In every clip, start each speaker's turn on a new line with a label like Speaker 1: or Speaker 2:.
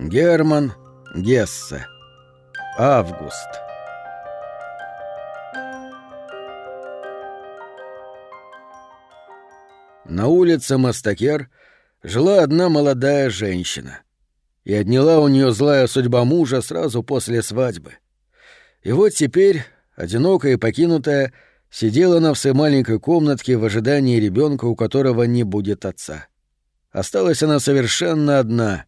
Speaker 1: Герман Гессе. Август. На улице Мастакер жила одна молодая женщина. И отняла у нее злая судьба мужа сразу после свадьбы. И вот теперь, одинокая и покинутая, сидела она в своей маленькой комнатке в ожидании ребенка, у которого не будет отца. Осталась она совершенно одна,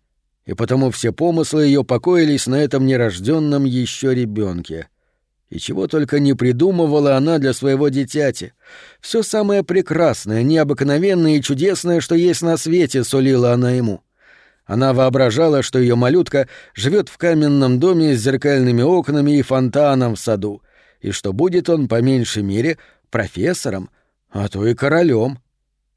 Speaker 1: и потому все помыслы ее покоились на этом нерожденном еще ребенке. И чего только не придумывала она для своего дитяти. Все самое прекрасное, необыкновенное и чудесное, что есть на свете, сулила она ему. Она воображала, что ее малютка живет в каменном доме с зеркальными окнами и фонтаном в саду, и что будет он, по меньшей мере, профессором, а то и королем.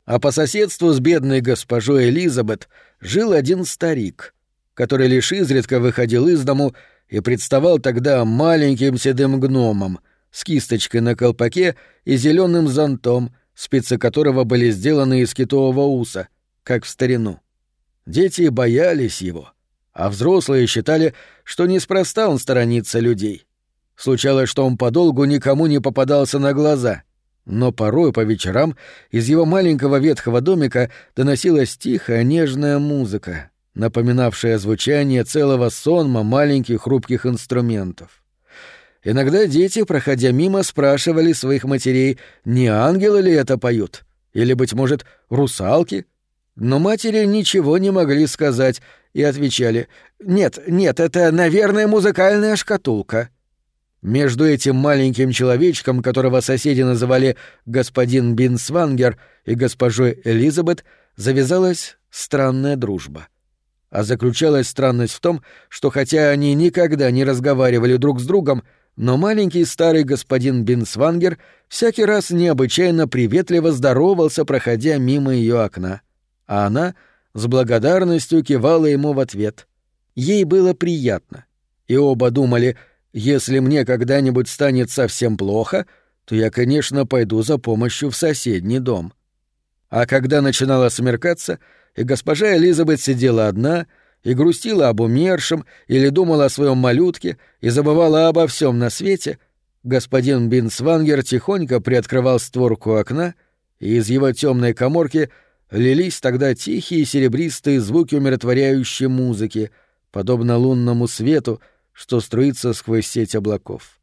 Speaker 1: А по соседству с бедной госпожой Элизабет жил один старик, который лишь изредка выходил из дому и представал тогда маленьким седым гномом с кисточкой на колпаке и зеленым зонтом, спицы которого были сделаны из китового уса, как в старину. Дети боялись его, а взрослые считали, что неспроста он сторонится людей. Случалось, что он подолгу никому не попадался на глаза, но порой по вечерам из его маленького ветхого домика доносилась тихая нежная музыка, напоминавшая звучание целого сонма маленьких хрупких инструментов. Иногда дети, проходя мимо, спрашивали своих матерей, не ангелы ли это поют, или, быть может, русалки. Но матери ничего не могли сказать и отвечали, «Нет, нет, это, наверное, музыкальная шкатулка». Между этим маленьким человечком, которого соседи называли господин Бинсвангер и госпожой Элизабет, завязалась странная дружба. А заключалась странность в том, что хотя они никогда не разговаривали друг с другом, но маленький старый господин Бинсвангер всякий раз необычайно приветливо здоровался, проходя мимо ее окна. А она с благодарностью кивала ему в ответ. Ей было приятно. И оба думали, если мне когда-нибудь станет совсем плохо, то я, конечно, пойду за помощью в соседний дом. А когда начинало смеркаться — и госпожа Элизабет сидела одна и грустила об умершем или думала о своем малютке и забывала обо всем на свете, господин Бинсвангер тихонько приоткрывал створку окна, и из его темной коморки лились тогда тихие серебристые звуки умиротворяющей музыки, подобно лунному свету, что струится сквозь сеть облаков.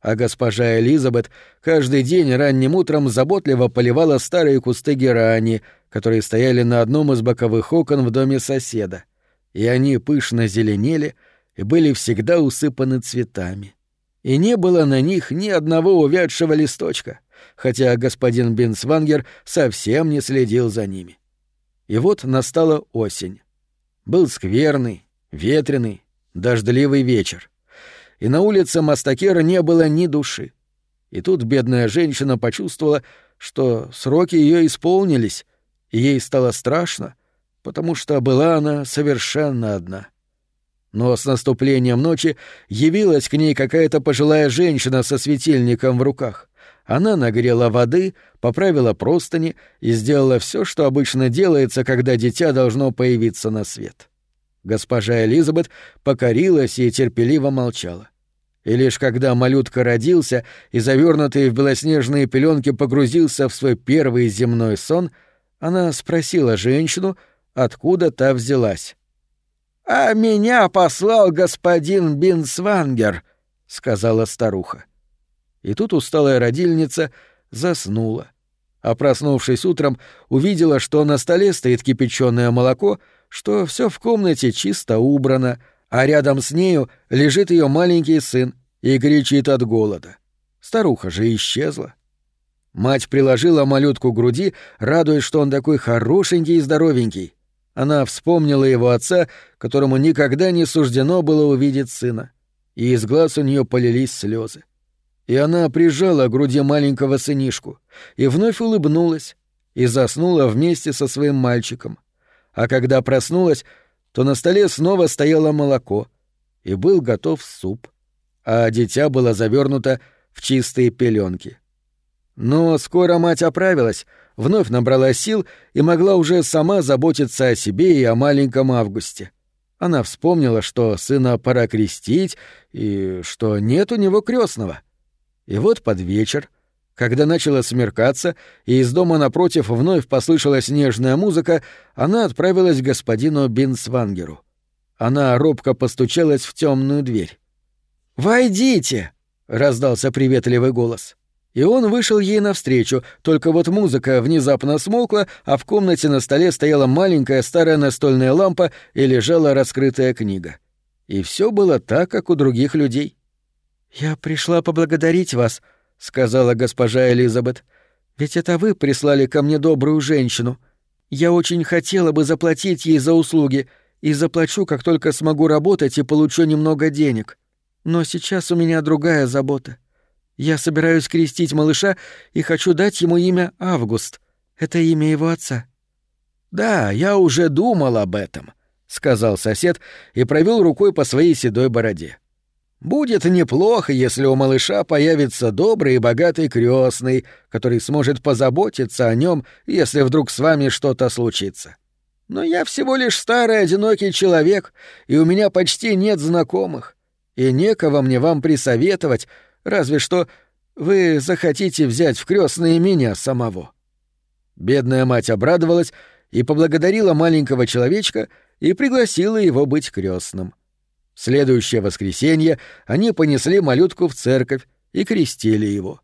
Speaker 1: А госпожа Элизабет каждый день ранним утром заботливо поливала старые кусты герани — которые стояли на одном из боковых окон в доме соседа, и они пышно зеленели и были всегда усыпаны цветами. И не было на них ни одного увядшего листочка, хотя господин Бенсвангер совсем не следил за ними. И вот настала осень. Был скверный, ветреный, дождливый вечер. И на улице Мастакера не было ни души. И тут бедная женщина почувствовала, что сроки ее исполнились, и ей стало страшно, потому что была она совершенно одна. Но с наступлением ночи явилась к ней какая-то пожилая женщина со светильником в руках. Она нагрела воды, поправила простыни и сделала все, что обычно делается, когда дитя должно появиться на свет. Госпожа Элизабет покорилась и терпеливо молчала. И лишь когда малютка родился и завернутый в белоснежные пеленки погрузился в свой первый земной сон — она спросила женщину, откуда та взялась. «А меня послал господин Бинсвангер», — сказала старуха. И тут усталая родильница заснула, а проснувшись утром, увидела, что на столе стоит кипяченое молоко, что все в комнате чисто убрано, а рядом с нею лежит ее маленький сын и кричит от голода. Старуха же исчезла. Мать приложила малютку к груди, радуясь, что он такой хорошенький и здоровенький. Она вспомнила его отца, которому никогда не суждено было увидеть сына. И из глаз у нее полились слезы. И она прижала к груди маленького сынишку и вновь улыбнулась и заснула вместе со своим мальчиком. А когда проснулась, то на столе снова стояло молоко, и был готов суп, а дитя было завернуто в чистые пеленки. Но скоро мать оправилась, вновь набрала сил и могла уже сама заботиться о себе и о маленьком Августе. Она вспомнила, что сына пора крестить и что нет у него крестного. И вот под вечер, когда начало смеркаться, и из дома напротив вновь послышалась нежная музыка, она отправилась к господину Бинсвангеру. Она робко постучалась в темную дверь. «Войдите!» — раздался приветливый голос. И он вышел ей навстречу, только вот музыка внезапно смолкла, а в комнате на столе стояла маленькая старая настольная лампа и лежала раскрытая книга. И все было так, как у других людей. «Я пришла поблагодарить вас», — сказала госпожа Элизабет. «Ведь это вы прислали ко мне добрую женщину. Я очень хотела бы заплатить ей за услуги, и заплачу, как только смогу работать и получу немного денег. Но сейчас у меня другая забота. Я собираюсь крестить малыша и хочу дать ему имя Август. Это имя его отца». «Да, я уже думал об этом», — сказал сосед и провел рукой по своей седой бороде. «Будет неплохо, если у малыша появится добрый и богатый крестный, который сможет позаботиться о нем, если вдруг с вами что-то случится. Но я всего лишь старый одинокий человек, и у меня почти нет знакомых, и некого мне вам присоветовать, Разве что вы захотите взять в крестные меня самого». Бедная мать обрадовалась и поблагодарила маленького человечка и пригласила его быть крестным. Следующее воскресенье они понесли малютку в церковь и крестили его.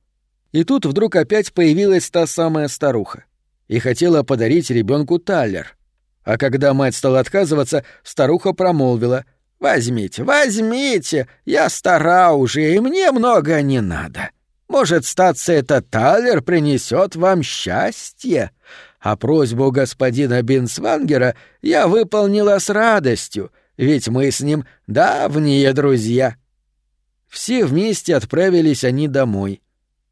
Speaker 1: И тут вдруг опять появилась та самая старуха и хотела подарить ребенку талер. А когда мать стала отказываться, старуха промолвила — Возьмите, возьмите, я стара уже, и мне много не надо. Может, статься этот талер принесет вам счастье. А просьбу господина Бинсвангера я выполнила с радостью, ведь мы с ним давние друзья. Все вместе отправились они домой.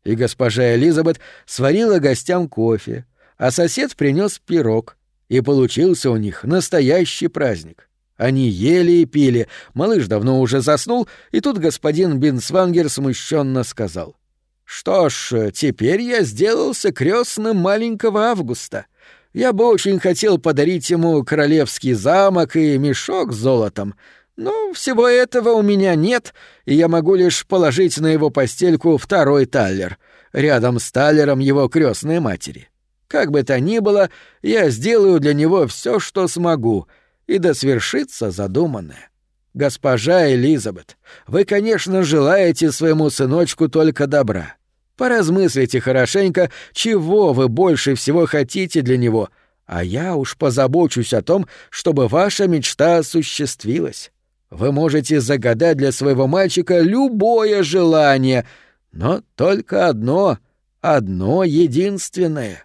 Speaker 1: И госпожа Элизабет сварила гостям кофе, а сосед принес пирог, и получился у них настоящий праздник. Они ели и пили, малыш давно уже заснул, и тут господин Бинсвангер смущенно сказал. «Что ж, теперь я сделался крестным маленького Августа. Я бы очень хотел подарить ему королевский замок и мешок с золотом, но всего этого у меня нет, и я могу лишь положить на его постельку второй таллер, рядом с таллером его крестной матери. Как бы то ни было, я сделаю для него все, что смогу — и да свершится задуманное. Госпожа Элизабет, вы, конечно, желаете своему сыночку только добра. Поразмыслите хорошенько, чего вы больше всего хотите для него, а я уж позабочусь о том, чтобы ваша мечта осуществилась. Вы можете загадать для своего мальчика любое желание, но только одно, одно единственное.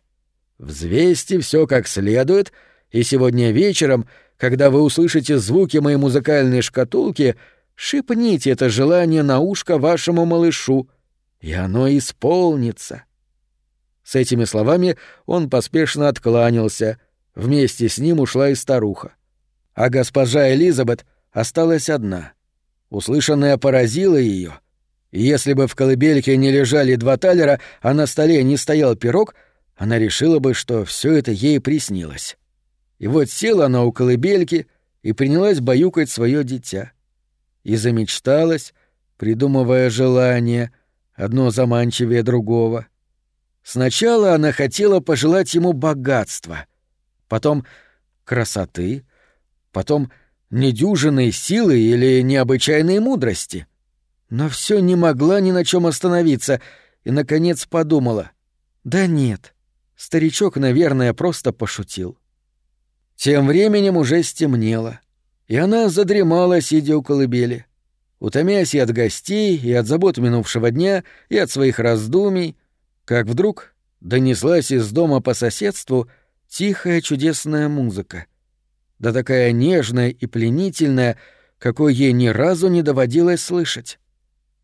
Speaker 1: Взвесьте все как следует, и сегодня вечером — когда вы услышите звуки моей музыкальной шкатулки, шепните это желание на ушко вашему малышу, и оно исполнится. С этими словами он поспешно откланялся. Вместе с ним ушла и старуха. А госпожа Элизабет осталась одна. Услышанное поразило ее. Если бы в колыбельке не лежали два талера, а на столе не стоял пирог, она решила бы, что все это ей приснилось. И вот села она у колыбельки и принялась баюкать свое дитя. И замечталась, придумывая желание, одно заманчивее другого. Сначала она хотела пожелать ему богатства, потом красоты, потом недюжинной силы или необычайной мудрости. Но все не могла ни на чем остановиться и, наконец, подумала. Да нет, старичок, наверное, просто пошутил. Тем временем уже стемнело, и она задремала, сидя у колыбели. Утомясь и от гостей, и от забот минувшего дня, и от своих раздумий, как вдруг донеслась из дома по соседству тихая чудесная музыка. Да такая нежная и пленительная, какой ей ни разу не доводилось слышать.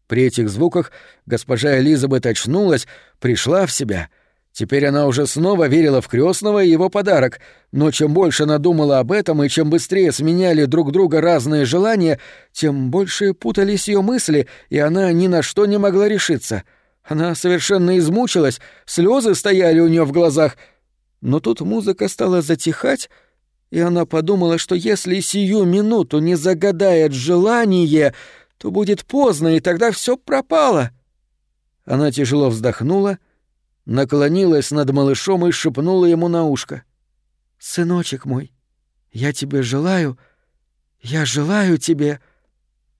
Speaker 1: При этих звуках госпожа Элизабет очнулась, пришла в себя — Теперь она уже снова верила в крестного и его подарок, но чем больше она думала об этом и чем быстрее сменяли друг друга разные желания, тем больше путались ее мысли, и она ни на что не могла решиться. Она совершенно измучилась, слезы стояли у нее в глазах. Но тут музыка стала затихать,
Speaker 2: и она подумала, что если сию минуту не загадает желание, то будет поздно, и тогда все пропало. Она тяжело вздохнула, наклонилась над малышом и шепнула ему на ушко. «Сыночек мой, я тебе желаю, я желаю тебе...»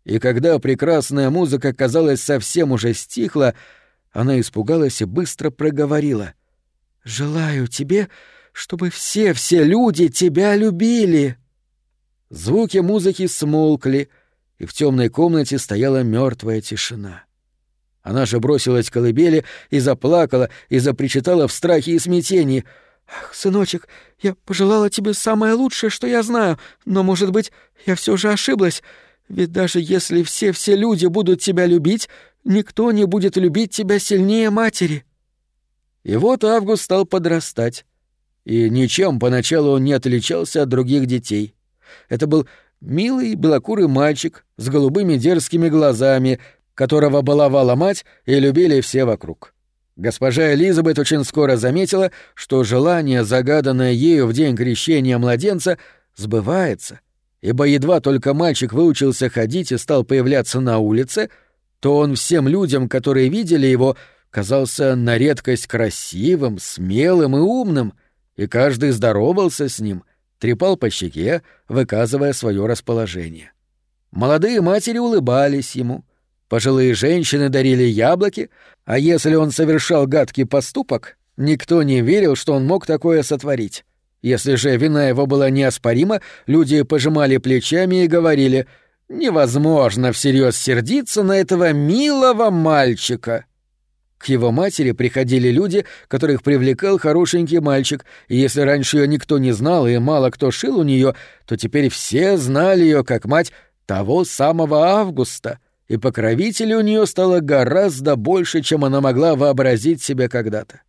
Speaker 2: И когда прекрасная музыка, казалось, совсем уже стихла, она испугалась и быстро проговорила. «Желаю тебе, чтобы все-все люди тебя любили!» Звуки музыки смолкли, и в темной комнате стояла мертвая тишина. Она же бросилась к колыбели и заплакала, и запричитала в страхе и смятении. «Ах, сыночек, я пожелала тебе самое лучшее, что я знаю, но, может быть, я все же ошиблась, ведь даже если все-все люди будут тебя любить, никто не будет любить тебя сильнее матери». И вот Август стал подрастать и ничем поначалу он не отличался от других детей. Это был милый белокурый мальчик с голубыми дерзкими глазами, которого баловала мать и любили все вокруг. Госпожа Элизабет очень скоро заметила, что желание, загаданное ею в день крещения младенца, сбывается, ибо едва только мальчик выучился ходить и стал появляться на улице, то он всем людям, которые видели его, казался на редкость красивым, смелым и умным — и каждый здоровался с ним, трепал по щеке, выказывая свое расположение. Молодые матери улыбались ему, пожилые женщины дарили яблоки, а если он совершал гадкий поступок, никто не верил, что он мог такое сотворить. Если же вина его была неоспорима, люди пожимали плечами и говорили «Невозможно всерьез сердиться на этого милого мальчика». К его матери приходили люди, которых привлекал хорошенький мальчик, и если раньше ее никто не знал и мало кто шил у нее, то теперь все знали ее как мать того самого Августа, и покровителей у нее стало гораздо больше, чем она могла вообразить себе когда-то.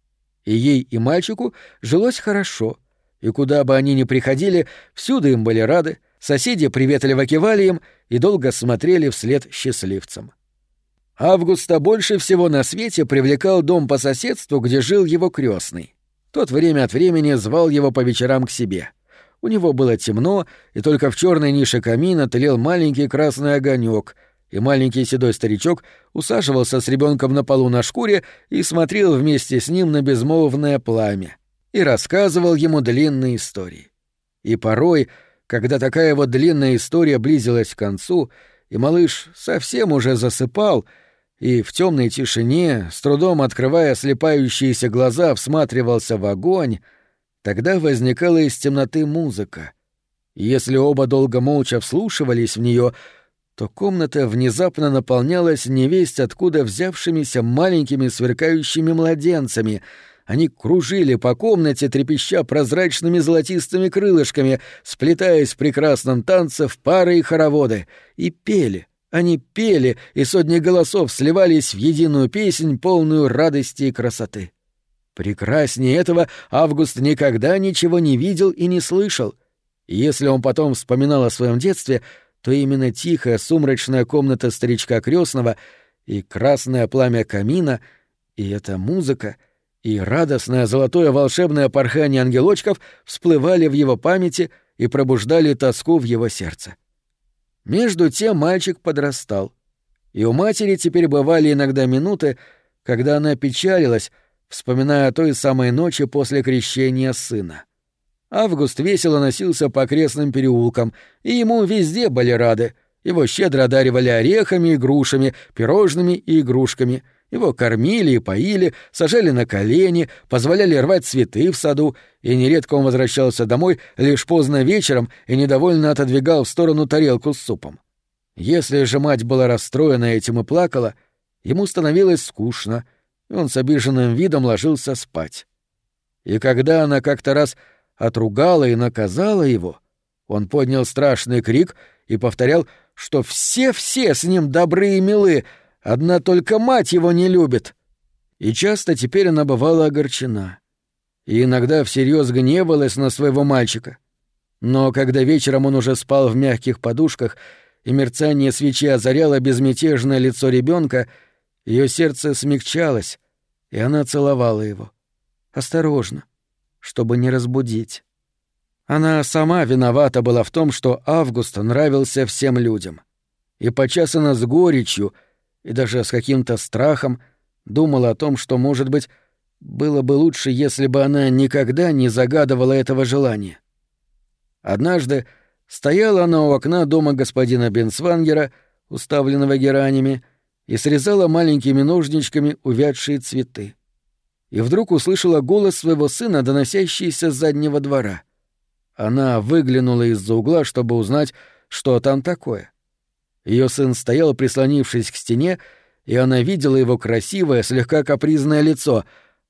Speaker 2: И ей, и мальчику жилось хорошо, и куда бы они ни приходили, всюду им были рады, соседи приветливо кивали им и долго смотрели вслед счастливцам. Августа больше всего на свете привлекал дом по соседству, где жил его крестный. Тот время от времени звал его по вечерам к себе. У него было темно, и только в черной нише камина тлел маленький красный огонек, и маленький седой старичок усаживался с ребенком на полу на шкуре и смотрел вместе с ним на безмолвное пламя и рассказывал ему длинные истории. И порой, когда такая вот длинная история близилась к концу, и малыш совсем уже засыпал — и в темной тишине, с трудом открывая слепающиеся глаза, всматривался в огонь, тогда возникала из темноты музыка. И если оба долго молча вслушивались в нее, то комната внезапно наполнялась невесть откуда взявшимися маленькими сверкающими младенцами. Они кружили по комнате, трепеща прозрачными золотистыми крылышками, сплетаясь в прекрасном танце в пары и хороводы, и пели — они пели, и сотни голосов сливались в единую песнь, полную радости и красоты. Прекраснее этого Август никогда ничего не видел и не слышал. И если он потом вспоминал о своем детстве, то именно тихая сумрачная комната старичка крестного и красное пламя камина, и эта музыка, и радостное золотое волшебное порхание ангелочков всплывали в его памяти и пробуждали тоску в его сердце. Между тем мальчик подрастал. И у матери теперь бывали иногда минуты, когда она печалилась, вспоминая о той самой ночи после крещения сына. Август весело носился по окрестным переулкам, и ему везде были рады. Его щедро одаривали орехами и грушами, пирожными и игрушками — его кормили и поили, сажали на колени, позволяли рвать цветы в саду, и нередко он возвращался домой лишь поздно вечером и недовольно отодвигал в сторону тарелку с супом. Если же мать была расстроена этим и плакала, ему становилось скучно, и он с обиженным видом ложился спать. И когда она как-то раз отругала и наказала его, он поднял страшный крик и повторял, что все-все с ним добры и милы, Одна только мать его не любит. И часто теперь она бывала огорчена. И иногда всерьез гневалась на своего мальчика. Но когда вечером он уже спал в мягких подушках, и мерцание свечи озаряло безмятежное лицо ребенка, ее сердце смягчалось, и она целовала его. Осторожно, чтобы не разбудить. Она сама виновата была в том, что Август нравился всем людям. И подчас она с горечью и даже с каким-то страхом думала о том, что, может быть, было бы лучше, если бы она никогда не загадывала этого желания. Однажды стояла она у окна дома господина Бенсвангера, уставленного геранями, и срезала маленькими ножничками увядшие цветы. И вдруг услышала голос своего сына, доносящийся с заднего двора. Она выглянула из-за угла, чтобы узнать, что там такое. Ее сын стоял, прислонившись к стене, и она видела его красивое, слегка капризное лицо,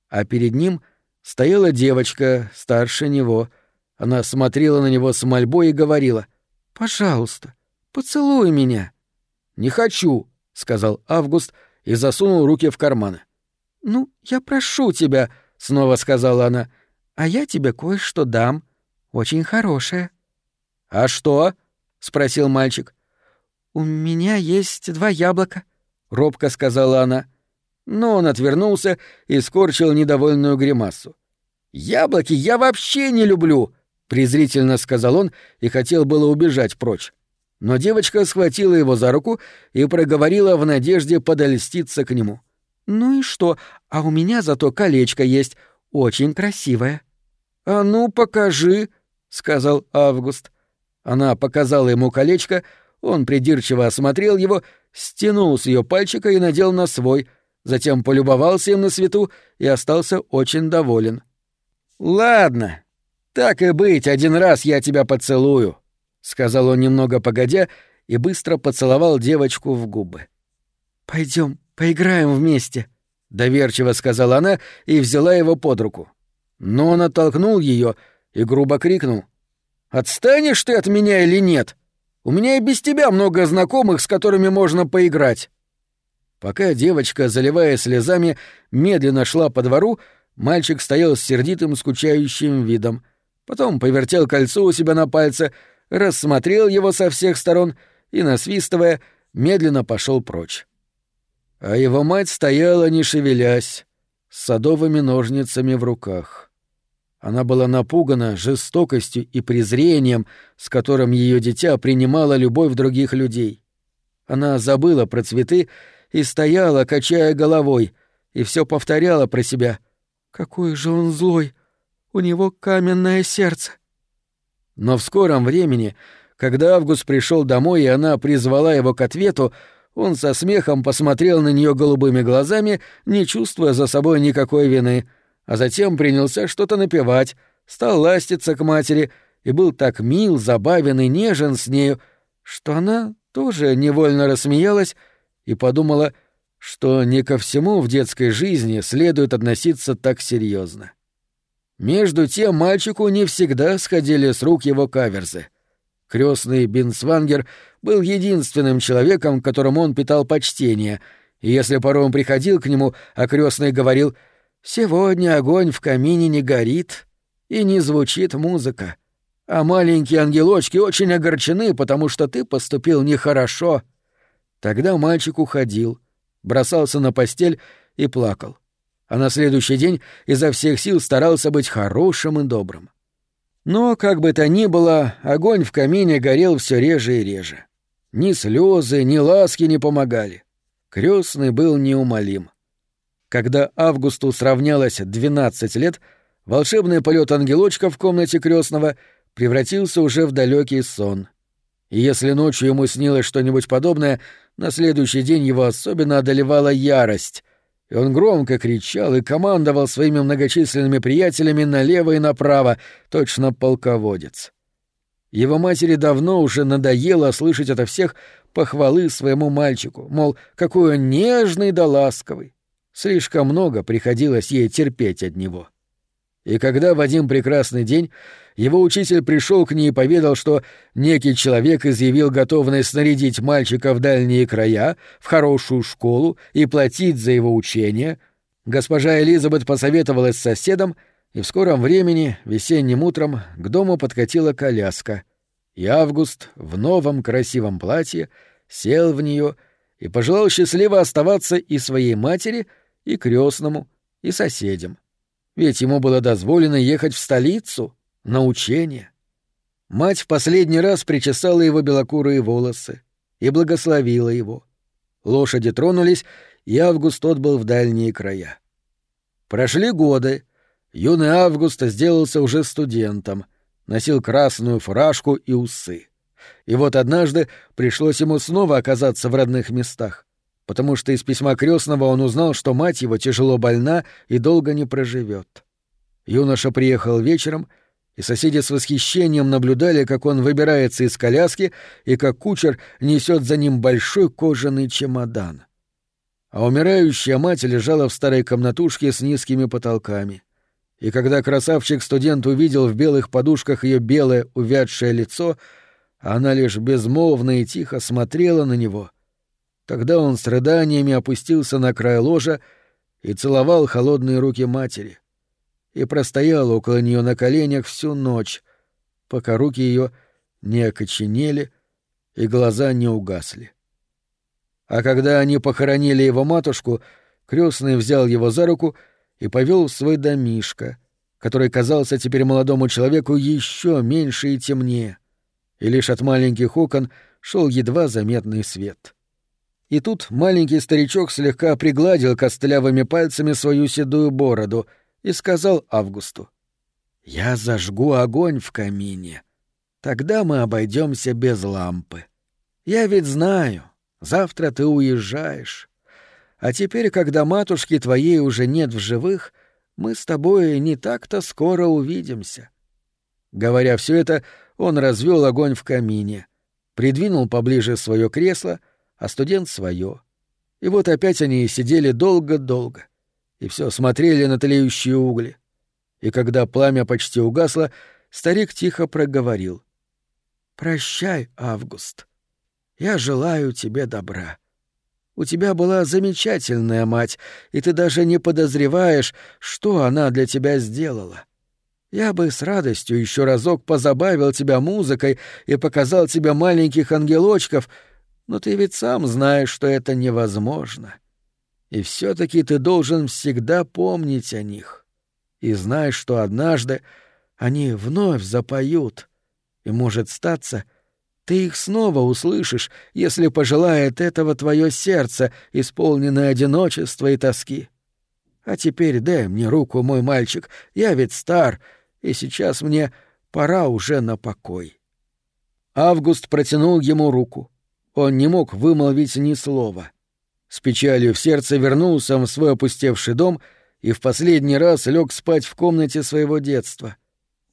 Speaker 2: а перед ним стояла девочка, старше него. Она смотрела на него с мольбой и говорила «Пожалуйста, поцелуй меня». «Не хочу», — сказал Август и засунул руки в карманы. «Ну, я прошу тебя», — снова сказала она, — «а я тебе кое-что дам, очень хорошее». «А что?» — спросил мальчик. «У меня есть два яблока», — робко сказала она. Но он отвернулся и скорчил недовольную гримасу. «Яблоки я вообще не люблю», — презрительно сказал он и хотел было убежать прочь. Но девочка схватила его за руку и проговорила в надежде подольститься к нему. «Ну и что? А у меня зато колечко есть, очень красивое». «А ну, покажи», — сказал Август. Она показала ему колечко, он придирчиво осмотрел его, стянул с ее пальчика и надел на свой, затем полюбовался им на свету и остался очень доволен. «Ладно, так и быть, один раз я тебя поцелую», — сказал он немного погодя и быстро поцеловал девочку в губы. Пойдем, поиграем вместе», — доверчиво сказала она и взяла его под руку. Но он оттолкнул ее и грубо крикнул. «Отстанешь ты от меня или нет?» У меня и без тебя много знакомых, с которыми можно поиграть». Пока девочка, заливая слезами, медленно шла по двору, мальчик стоял с сердитым, скучающим видом. Потом повертел кольцо у себя на пальце, рассмотрел его со всех сторон и, насвистывая, медленно пошел прочь. А его мать стояла, не шевелясь, с садовыми ножницами в руках. Она была напугана жестокостью и презрением, с которым ее дитя принимало любовь других людей. Она забыла про цветы и стояла, качая головой, и все повторяла про себя. «Какой же он злой! У него каменное сердце!» Но в скором времени, когда Август пришел домой и она призвала его к ответу, он со смехом посмотрел на нее голубыми глазами, не чувствуя за собой никакой вины — а затем принялся что-то напевать, стал ластиться к матери и был так мил, забавен и нежен с нею, что она тоже невольно рассмеялась и подумала, что не ко всему в детской жизни следует относиться так серьезно. Между тем мальчику не всегда сходили с рук его каверзы. Крестный Бинсвангер был единственным человеком, которому он питал почтение, и если порой он приходил к нему, а крестный говорил — Сегодня огонь в камине не горит и не звучит музыка. А маленькие ангелочки очень огорчены, потому что ты поступил нехорошо. Тогда мальчик уходил, бросался на постель и плакал. А на следующий день изо всех сил старался быть хорошим и добрым. Но, как бы то ни было, огонь в камине горел все реже и реже. Ни слезы, ни ласки не помогали. Крестный был неумолим. Когда Августу сравнялось 12 лет, волшебный полет ангелочка в комнате крестного превратился уже в далекий сон. И если ночью ему снилось что-нибудь подобное, на следующий день его особенно одолевала ярость, и он громко кричал и командовал своими многочисленными приятелями налево и направо, точно полководец. Его матери давно уже надоело слышать ото всех похвалы своему мальчику, мол, какой он нежный да ласковый. Слишком много приходилось ей терпеть от него. И когда в один прекрасный день его учитель пришел к ней и поведал, что некий человек изъявил готовность снарядить мальчика в дальние края, в хорошую школу и платить за его учение, госпожа Элизабет посоветовалась с соседом, и в скором времени, весенним утром, к дому подкатила коляска, и Август в новом красивом платье сел в нее и пожелал счастливо оставаться и своей матери — и крестному, и соседям. Ведь ему было дозволено ехать в столицу на учение.
Speaker 1: Мать в последний раз причесала его белокурые волосы и благословила его. Лошади тронулись, и Август отбыл в дальние края. Прошли годы. Юный Август сделался уже студентом, носил красную фуражку и усы. И вот однажды пришлось ему снова оказаться в родных местах, потому что из письма крестного он узнал, что мать его тяжело больна и долго не проживет. Юноша приехал вечером, и соседи с восхищением наблюдали, как он выбирается из коляски и как кучер несет за ним большой кожаный чемодан. А умирающая мать лежала в старой комнатушке с низкими потолками. И когда красавчик-студент увидел в белых подушках ее белое увядшее лицо, она лишь безмолвно и тихо смотрела на него. Тогда он с рыданиями опустился на край ложа и целовал холодные руки матери и простоял около нее на коленях всю ночь, пока руки ее не окоченели и глаза не угасли. А когда они похоронили его матушку, крестный взял его за руку и повел в свой домишко, который казался теперь молодому человеку еще меньше и темнее, и лишь от маленьких окон шел едва заметный свет. И тут маленький старичок слегка пригладил костлявыми пальцами свою седую бороду — и сказал Августу. «Я зажгу огонь в камине. Тогда мы обойдемся без лампы. Я ведь знаю, завтра ты уезжаешь. А теперь, когда матушки твоей уже нет в живых, мы с тобой не так-то скоро увидимся». Говоря все это, он развел огонь в камине, придвинул поближе свое кресло, а студент свое. И вот опять они сидели долго-долго и все смотрели на тлеющие угли. И когда пламя почти угасло, старик тихо проговорил. «Прощай, Август. Я желаю тебе добра. У тебя была замечательная мать, и ты даже не подозреваешь, что она для тебя сделала. Я бы с радостью еще разок позабавил тебя музыкой и показал тебе маленьких ангелочков, но ты ведь сам знаешь, что это невозможно. И все-таки ты должен всегда помнить о них. И знай, что однажды они вновь запоют. И, может статься, ты их снова услышишь, если пожелает этого твое сердце, исполненное одиночества и тоски. А теперь дай мне руку, мой мальчик, я ведь стар, и сейчас мне пора уже на покой. Август протянул ему руку. Он не мог вымолвить ни слова. С печалью в сердце вернулся в свой опустевший дом и в последний раз лег спать в комнате своего детства.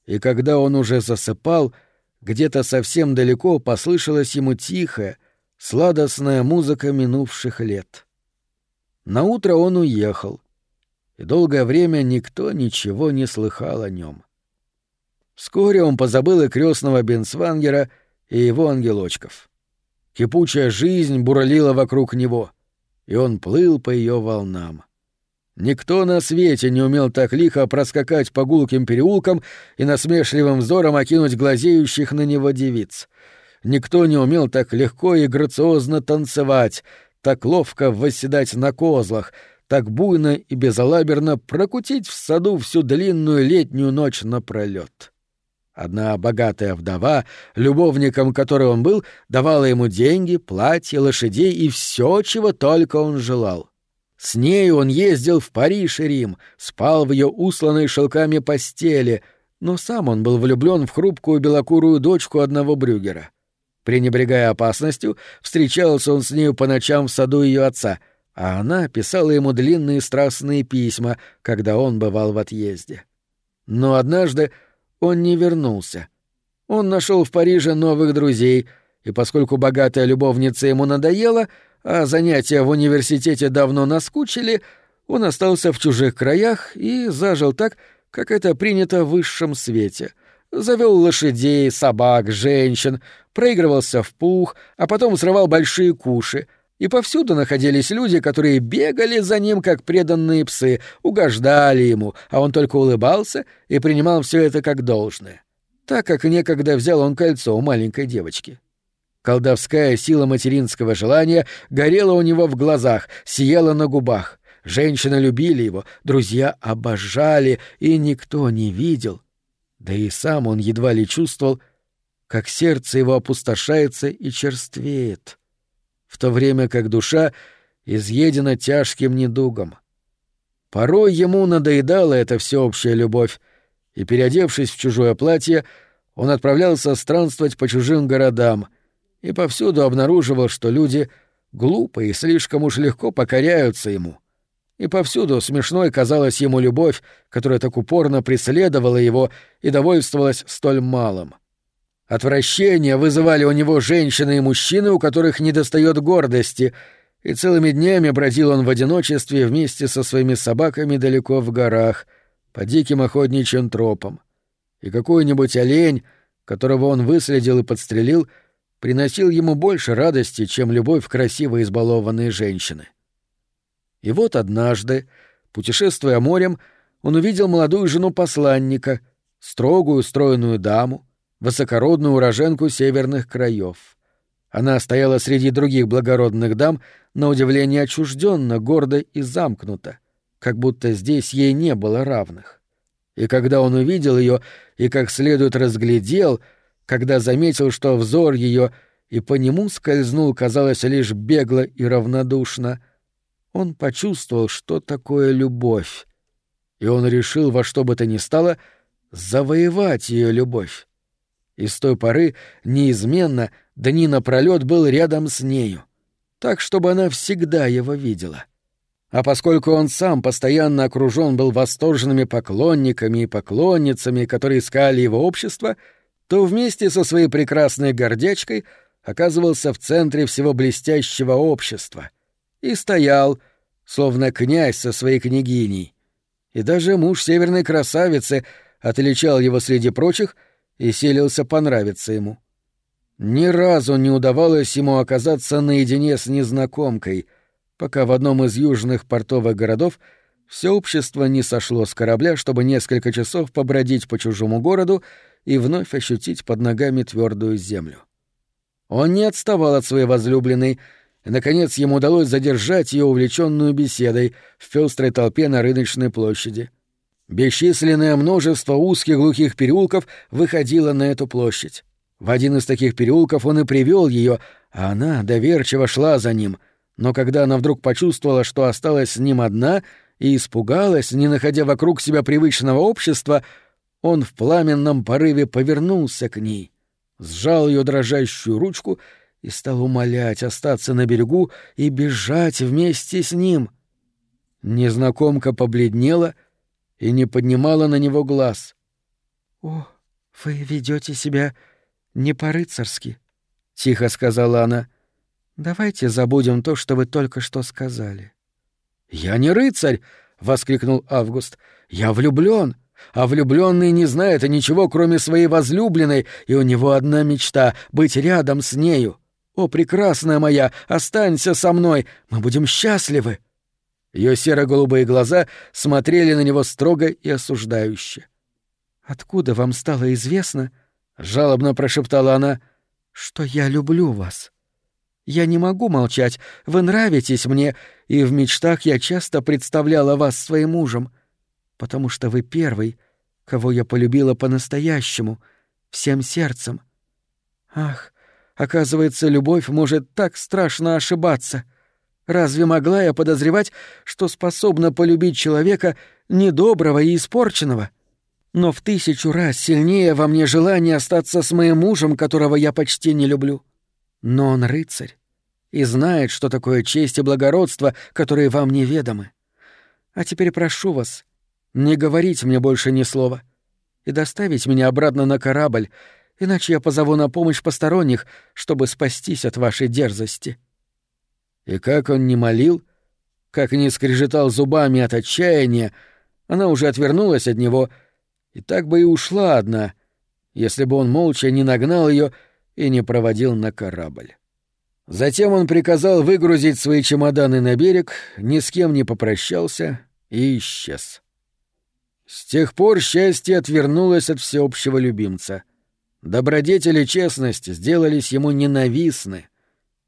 Speaker 1: И когда он уже засыпал, где-то совсем далеко послышалась ему тихая, сладостная музыка минувших лет. На утро он уехал, и долгое время никто ничего не слыхал о нем. Вскоре он позабыл и крестного Бенсвангера, и его ангелочков. Кипучая жизнь бурлила вокруг него — и он плыл по ее волнам. Никто на свете не умел так лихо проскакать по гулким переулкам и насмешливым взором окинуть глазеющих на него девиц. Никто не умел так легко и грациозно танцевать, так ловко восседать на козлах, так буйно и безалаберно прокутить в саду всю длинную летнюю ночь напролет. Одна богатая вдова, любовником которой он был, давала ему деньги, платья, лошадей и все, чего только он желал. С ней он ездил в Париж и Рим, спал в ее усланной шелками постели, но сам он был влюблен в хрупкую белокурую дочку одного брюгера. Пренебрегая опасностью, встречался он с нею по ночам в саду ее отца, а она писала ему длинные страстные письма, когда он бывал в отъезде. Но однажды он не вернулся. Он нашел в Париже новых друзей, и поскольку богатая любовница ему надоела, а занятия в университете давно наскучили, он остался в чужих краях и зажил так, как это принято в высшем свете. Завел лошадей, собак, женщин, проигрывался в пух, а потом срывал большие куши — и повсюду находились люди, которые бегали за ним, как преданные псы, угождали ему, а он только улыбался и принимал все это как должное. Так как некогда взял он кольцо у маленькой девочки. Колдовская сила материнского желания горела у него в глазах, сияла на губах. Женщины любили его, друзья обожали, и никто не видел. Да и сам он едва ли чувствовал, как сердце его опустошается и черствеет, в то время как душа изъедена тяжким недугом. Порой ему надоедала эта всеобщая любовь, и, переодевшись в чужое платье, он отправлялся странствовать по чужим городам и повсюду обнаруживал, что люди глупо и слишком уж легко покоряются ему. И повсюду смешной казалась ему любовь, которая так упорно преследовала его и довольствовалась столь малым. Отвращение вызывали у него женщины и мужчины, у которых недостает гордости, и целыми днями бродил он в одиночестве вместе со своими собаками далеко в горах, по диким охотничьим тропам и какой-нибудь олень, которого он выследил и подстрелил, приносил ему больше радости, чем любовь красиво избалованной женщины. И вот однажды, путешествуя морем, он увидел молодую жену посланника, строгую, стройную даму, высокородную уроженку северных краев. Она стояла среди других благородных дам, на удивление отчужденно, гордо и замкнуто, как будто здесь ей не было равных. И когда он увидел ее и как следует разглядел, когда заметил, что взор ее и по нему скользнул, казалось, лишь бегло и равнодушно, он почувствовал, что такое любовь. И он решил во что бы то ни стало завоевать ее любовь. И с той поры неизменно дни напролет был рядом с нею, так, чтобы она всегда его видела. А поскольку он сам постоянно окружен был восторженными поклонниками и поклонницами, которые искали его общество, то вместе со своей прекрасной гордячкой оказывался в центре всего блестящего общества и стоял, словно князь со своей княгиней. И даже муж северной красавицы отличал его среди прочих и селился понравиться ему. Ни разу не удавалось ему оказаться наедине с незнакомкой — пока в одном из южных портовых городов все общество не сошло с корабля, чтобы несколько часов побродить по чужому городу и вновь ощутить под ногами твердую землю. Он не отставал от своей возлюбленной, и, наконец, ему удалось задержать ее увлеченную беседой в пестрой толпе на рыночной площади. Бесчисленное множество узких глухих переулков выходило на эту площадь. В один из таких переулков он и привел ее, а она доверчиво шла за ним — но когда она вдруг почувствовала, что осталась с ним одна, и испугалась, не находя вокруг себя привычного общества, он в пламенном порыве повернулся к ней, сжал ее дрожащую ручку и стал умолять остаться на берегу и бежать вместе с ним. Незнакомка побледнела и не поднимала на него глаз. — О, вы ведете себя не по-рыцарски, — тихо сказала она. — Давайте забудем то, что вы только что сказали. Я не рыцарь, воскликнул Август. Я влюблен, а влюбленный не знает ничего, кроме своей возлюбленной, и у него одна мечта быть рядом с нею. О, прекрасная моя, останься со мной, мы будем счастливы. Ее серо-голубые глаза смотрели на него строго и осуждающе. Откуда вам стало известно, жалобно прошептала она, что я люблю вас? Я не могу молчать, вы нравитесь мне, и в мечтах я часто представляла вас своим мужем, потому что вы первый, кого я полюбила по-настоящему, всем сердцем. Ах, оказывается, любовь может так страшно ошибаться. Разве могла я подозревать, что способна полюбить человека недоброго и испорченного? Но в тысячу раз сильнее во мне желание остаться с моим мужем, которого я почти не люблю. Но он рыцарь и знает, что такое честь и благородство, которые вам неведомы. А теперь прошу вас, не говорить мне больше ни слова и доставить меня обратно на корабль, иначе я позову на помощь посторонних, чтобы спастись от вашей дерзости». И как он не молил, как не скрежетал зубами от отчаяния, она уже отвернулась от него и так бы и ушла одна, если бы он молча не нагнал ее и не проводил на корабль. Затем он приказал выгрузить свои чемоданы на берег, ни с кем не попрощался и исчез. С тех пор счастье отвернулось от всеобщего любимца. Добродетель и честность сделались ему ненавистны,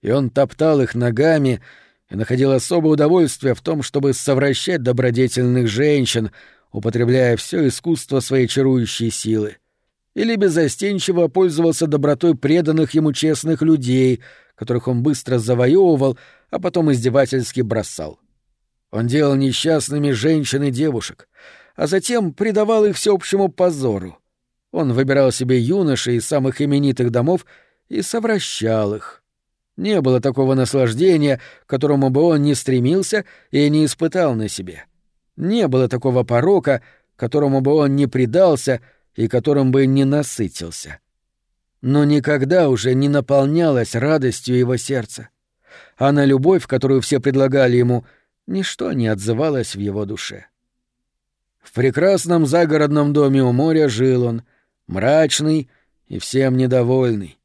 Speaker 1: и он топтал их ногами и находил особое удовольствие в том, чтобы совращать добродетельных женщин, употребляя все искусство своей чарующей силы. или беззастенчиво пользовался добротой преданных ему честных людей, которых он быстро завоевывал, а потом издевательски бросал. Он делал несчастными женщин и девушек, а затем предавал их всеобщему позору. Он выбирал себе юношей из самых именитых домов и совращал их. Не было такого наслаждения, к которому бы он не стремился и не испытал на себе. Не было такого порока, которому бы он не предался и которым бы не насытился. Но никогда уже не наполнялась радостью его сердце. А на любовь, которую все предлагали ему, ничто не отзывалось в его душе. В прекрасном загородном доме у моря жил он, мрачный и всем недовольный,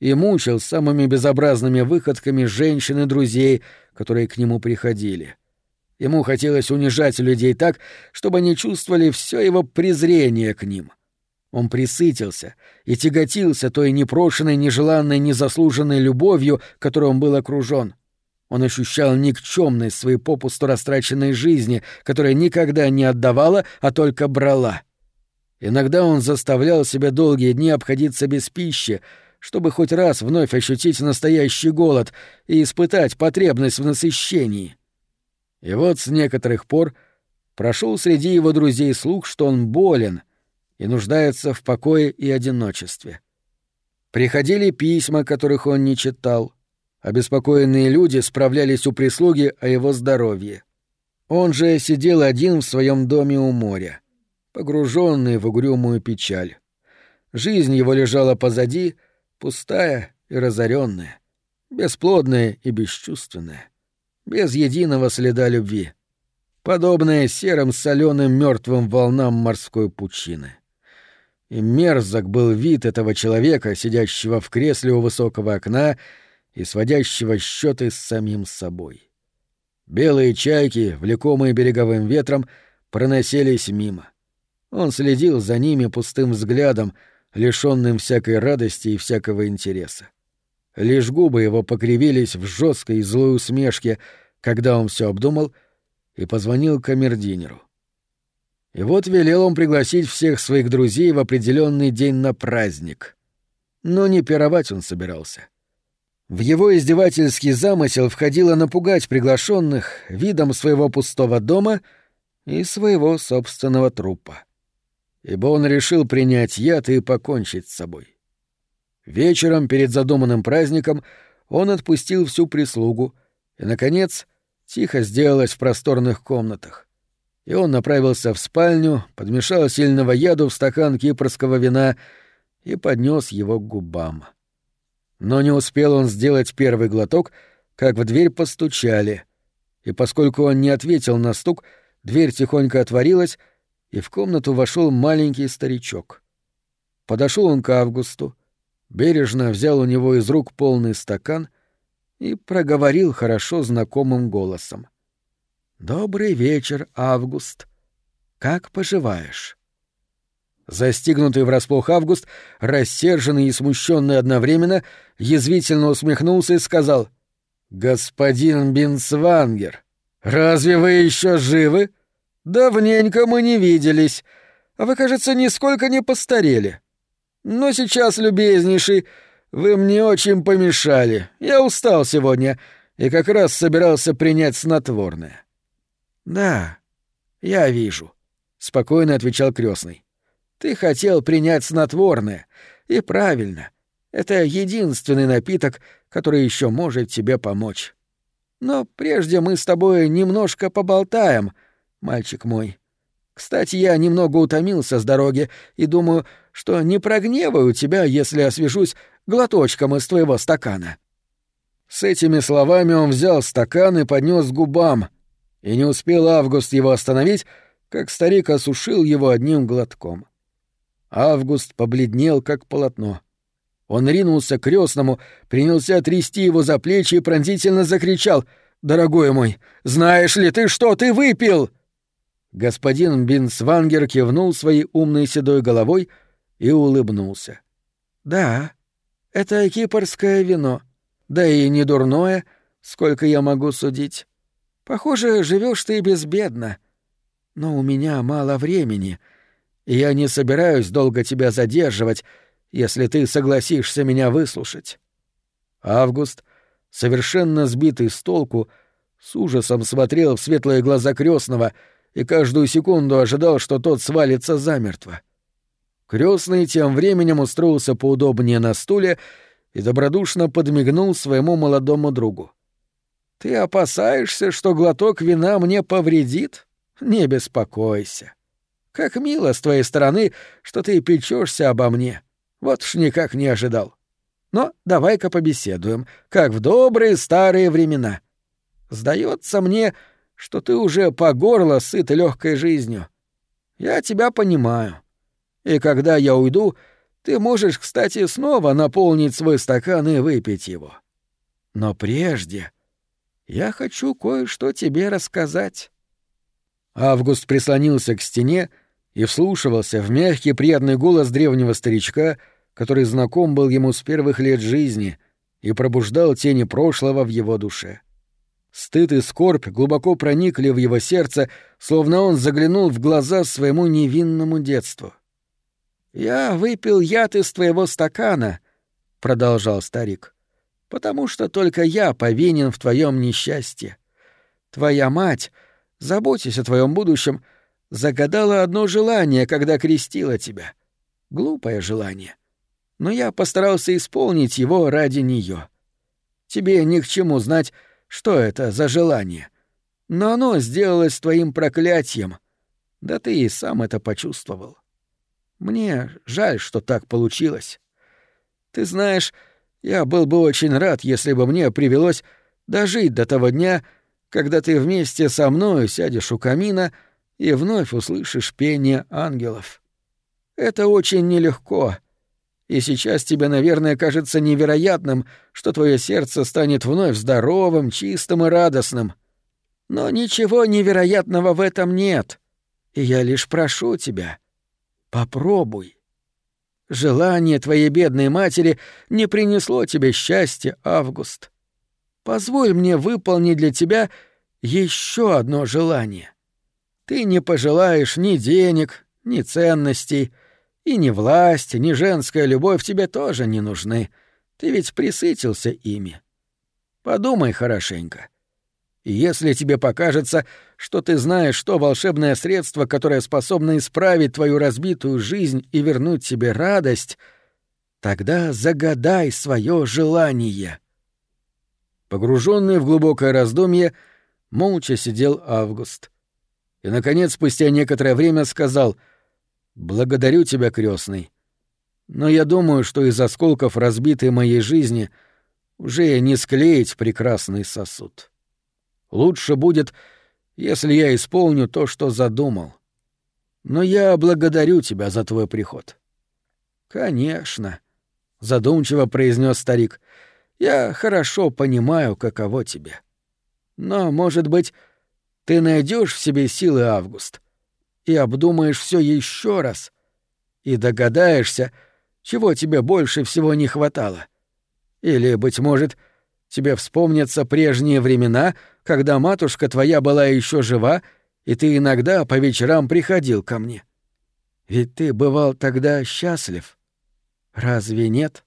Speaker 1: и мучил самыми безобразными выходками женщин и друзей, которые к нему приходили. Ему хотелось унижать людей так, чтобы они чувствовали все его презрение к ним. Он присытился и тяготился той непрошенной, нежеланной, незаслуженной любовью, которой он был окружен. Он ощущал никчемность своей попусту растраченной жизни, которая никогда не отдавала, а только брала. Иногда он заставлял себя долгие дни обходиться без пищи, чтобы хоть раз вновь ощутить настоящий голод и испытать потребность в насыщении. И вот с некоторых пор прошел среди его друзей слух, что он болен и нуждается в покое и одиночестве. Приходили письма, которых он не читал — Обеспокоенные люди справлялись у прислуги о его здоровье. Он же сидел один в своем доме у моря, погруженный в угрюмую печаль. Жизнь его лежала позади, пустая и разоренная, бесплодная и бесчувственная, без единого следа любви, подобная серым соленым мертвым волнам морской пучины. И мерзок был вид этого человека, сидящего в кресле у высокого окна и сводящего счеты с самим собой. Белые чайки, влекомые береговым ветром, проносились мимо. Он следил за ними пустым взглядом, лишенным всякой радости и всякого интереса. Лишь губы его покривились в жесткой и злой усмешке, когда он все обдумал и позвонил камердинеру. И вот велел он пригласить всех своих друзей в определенный день на праздник. Но не пировать он собирался. В его издевательский замысел входило напугать приглашенных видом своего пустого дома и своего собственного трупа. Ибо он решил принять яд и покончить с собой. Вечером перед задуманным праздником он отпустил всю прислугу, и, наконец, тихо сделалось в просторных комнатах. И он направился в спальню, подмешал сильного яду в стакан кипрского вина и поднес его к губам. — но не успел он сделать первый глоток, как в дверь постучали. И поскольку он не ответил на стук, дверь тихонько отворилась, и в комнату вошел маленький старичок. Подошел он к Августу, бережно взял у него из рук полный стакан и проговорил хорошо знакомым голосом. «Добрый вечер, Август. Как поживаешь?» Застигнутый врасплох Август, рассерженный и смущенный одновременно, язвительно усмехнулся и сказал «Господин Бинсвангер, разве вы еще живы? Давненько мы не виделись, а вы, кажется, нисколько не постарели. Но сейчас, любезнейший, вы мне очень помешали. Я устал сегодня и как раз собирался принять снотворное». «Да, я вижу», — спокойно отвечал крестный. Ты хотел принять снотворное. И правильно. Это единственный напиток, который еще может тебе помочь. Но прежде мы с тобой немножко поболтаем, мальчик мой. Кстати, я немного утомился с дороги и думаю, что не прогневаю тебя, если освежусь глоточком из твоего стакана». С этими словами он взял стакан и поднес к губам, и не успел Август его остановить, как старик осушил его одним глотком. Август побледнел, как полотно. Он ринулся к крестному, принялся трясти его за плечи и пронзительно закричал «Дорогой мой, знаешь ли ты, что ты выпил?» Господин Бинсвангер кивнул своей умной седой головой и улыбнулся. «Да, это кипрское вино, да и не дурное, сколько я могу судить. Похоже, живешь ты безбедно. Но у меня мало времени,
Speaker 2: И я не собираюсь долго тебя задерживать, если ты согласишься меня выслушать». Август, совершенно сбитый с толку, с ужасом смотрел в светлые глаза крестного и каждую секунду ожидал, что тот свалится замертво. Крестный тем временем устроился поудобнее на стуле и добродушно подмигнул своему молодому другу. «Ты опасаешься, что глоток вина мне повредит? Не беспокойся. Как мило с твоей стороны, что ты печешься обо мне. Вот уж никак не ожидал. Но давай-ка побеседуем, как в добрые старые времена. Сдается мне, что ты уже по горло сыт легкой жизнью. Я тебя понимаю. И когда я уйду, ты можешь, кстати, снова наполнить свой стакан и выпить его. Но прежде я хочу кое-что тебе рассказать. Август прислонился к стене и вслушивался в мягкий приятный голос древнего старичка, который знаком был ему с первых лет жизни и пробуждал тени прошлого в его душе. Стыд и скорбь глубоко проникли в его сердце, словно он заглянул в глаза своему невинному детству. «Я выпил яд из твоего стакана», — продолжал старик, — «потому что только я повинен в твоем несчастье. Твоя мать, заботясь о твоем будущем, загадала одно желание, когда крестила тебя. Глупое желание но я постарался исполнить его ради нее. Тебе ни к чему знать, что это за желание. Но оно сделалось твоим проклятием. Да ты и сам это почувствовал. Мне жаль, что так получилось. Ты знаешь, я был бы очень рад, если бы мне привелось дожить до того дня, когда ты вместе со мной сядешь у камина и вновь услышишь пение ангелов. Это очень нелегко — и сейчас тебе, наверное, кажется невероятным, что твое сердце станет вновь здоровым, чистым и радостным. Но ничего невероятного в этом нет. И я лишь прошу тебя, попробуй. Желание твоей бедной матери не принесло тебе счастья, Август. Позволь мне выполнить для тебя еще одно желание. Ты не пожелаешь ни денег, ни ценностей, и ни власть, ни женская любовь тебе тоже не нужны. Ты ведь присытился ими. Подумай хорошенько. И если тебе покажется, что ты знаешь то волшебное средство, которое способно исправить твою разбитую жизнь и вернуть тебе радость, тогда загадай свое желание. Погруженный в глубокое раздумье, молча сидел Август. И, наконец, спустя некоторое время сказал — Благодарю тебя, крестный. Но я думаю, что из осколков разбитой моей жизни уже не склеить прекрасный сосуд. Лучше будет, если я исполню то, что задумал. Но я благодарю тебя за твой приход. Конечно, задумчиво произнес старик. Я хорошо понимаю, каково тебе. Но, может быть, ты найдешь в себе силы, Август, и обдумаешь все еще раз, и догадаешься, чего тебе больше всего не хватало. Или, быть может, тебе вспомнятся прежние времена, когда матушка твоя была еще жива, и ты иногда по вечерам приходил ко мне. Ведь ты бывал тогда счастлив. Разве нет?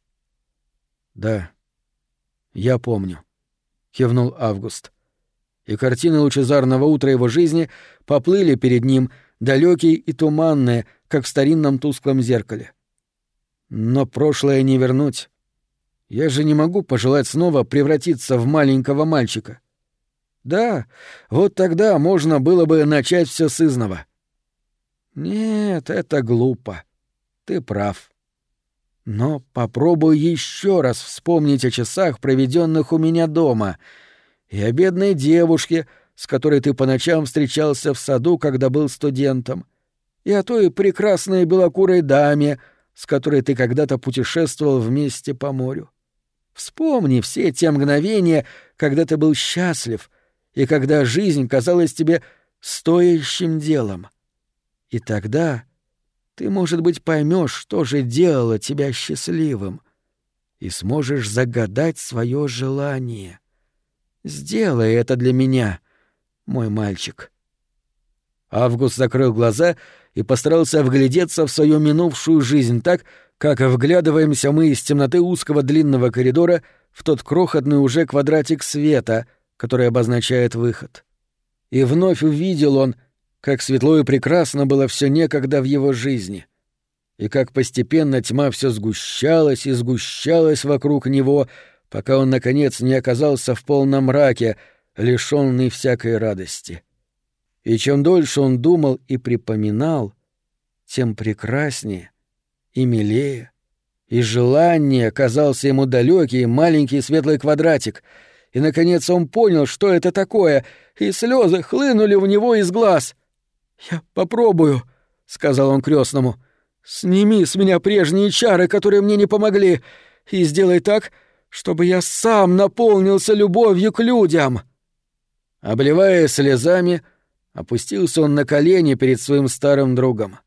Speaker 2: Да, я помню, кивнул Август. И картины лучезарного утра его жизни поплыли перед ним, далекие и туманные, как в старинном тусклом зеркале. Но прошлое не вернуть. Я же не могу пожелать снова превратиться в маленького мальчика. Да, вот тогда можно было бы начать все с изного. Нет, это глупо. Ты прав. Но попробуй еще раз вспомнить о часах, проведенных у меня дома, и о бедной девушке, с которой ты по ночам встречался в саду, когда был студентом, и о той прекрасной белокурой даме, с которой ты когда-то путешествовал вместе по морю. Вспомни все те мгновения, когда ты был счастлив и когда жизнь казалась тебе стоящим делом. И тогда ты, может быть, поймешь, что же делало тебя счастливым, и сможешь загадать свое желание. Сделай это для меня, мой мальчик. Август закрыл глаза и постарался вглядеться в свою минувшую жизнь так, как вглядываемся мы из темноты узкого длинного коридора в тот крохотный уже квадратик света, который обозначает выход. И вновь увидел он, как светло и прекрасно было все некогда в его жизни, и как постепенно тьма все сгущалась и сгущалась вокруг него, пока он, наконец, не оказался в полном мраке, лишенный всякой радости. И чем дольше он думал и припоминал, тем прекраснее и милее, и желание казался ему далекий маленький светлый квадратик, и, наконец, он понял, что это такое, и слезы хлынули у него из глаз. «Я попробую», — сказал он крестному. «Сними с меня прежние чары, которые мне не помогли, и сделай так, чтобы я сам наполнился любовью к людям». Обливаясь слезами, опустился он на колени перед своим старым другом.